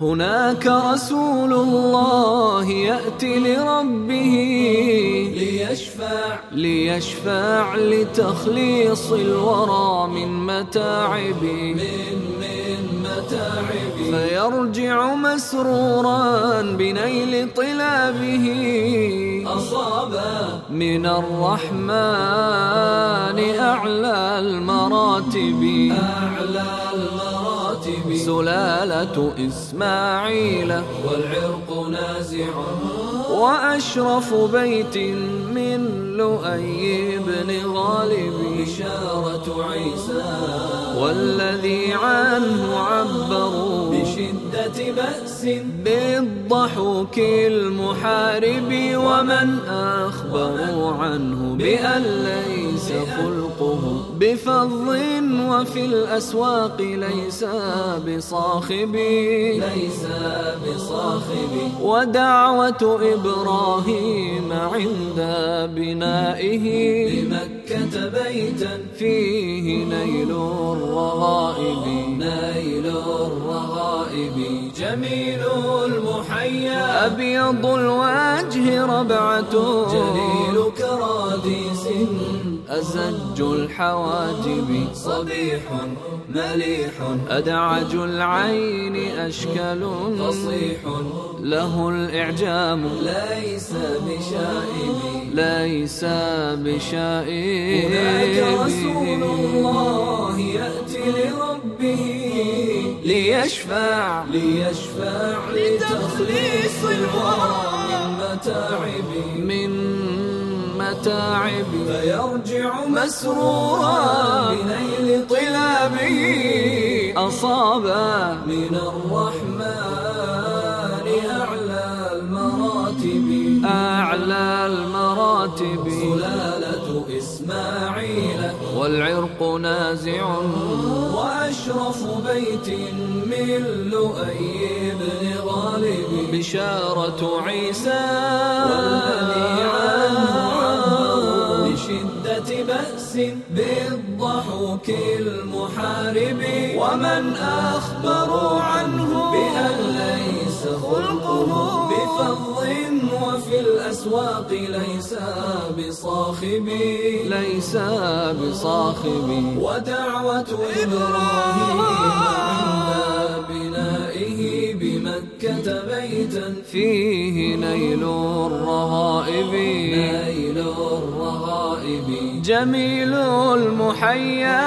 هناك رسول الله يأتي لربه ليشفع. ليشفع لتخليص الورى من متاعبه من من متاعبه فيرجع مسرورا بنيل طلابه. أصابا من الرحمن أعلى المراتب. أعلى المراتب. سلالة إسماعيل. والعرق نازع. وأشرف بيت من لؤي بن غالب. بشارة عيسى. والذي عنه عبروا. بشدة بأس. بالضحوك المحارب. ومن أخبروا عنه بأن ليس خلقه. بفظ وفي الأسواق ليس بصاخب. ليس بصاخب. ودعوة إبراهيم عند بنائه. بمكة بيتا. فيه نيل الرغائب. نيل الرغائب. جميل المحيا. أبيض الوجه ربعة. جليل كراديس أزج الحواجب صبيح مليح. أدعج العين أشكل فصيح. له الإعجام. ليس بشائب. ليس بشائب. هناك رسول الله يأتي لربه. ليشفع. ليشفع لتخليص الورى من متاعب. من متاعب. فيرجع مسرورا بنيل طلابه أصاب من الرحمن أعلى المراتب. أعلى المراتب. سلالة إسماعيل. والعرق نازع. وأشرف بيت من لؤي بن غالب. بشارة عيسى. والذي عنه بأس بالضحوك المحارب ومن أخبروا عنه بأن ليس خلقه بفظ وفي الأسواق ليس بصاخب. ليس بصاخب. ودعوة إبراهيم عند بنائه بمكة بيتا. فيه نيل الرغائب نيل الرغائب جميل المحيا.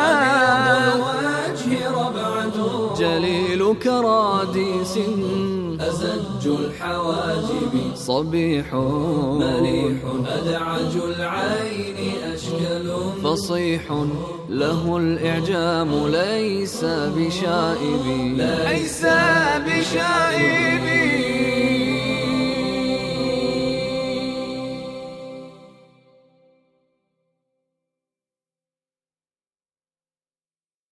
الوجه ربعة جليل كراديس. أزج الحواجب. صبيح. مليح أدعج العين أشكل. فصيح. له الإعجام ليس بشائب. ليس بشائب.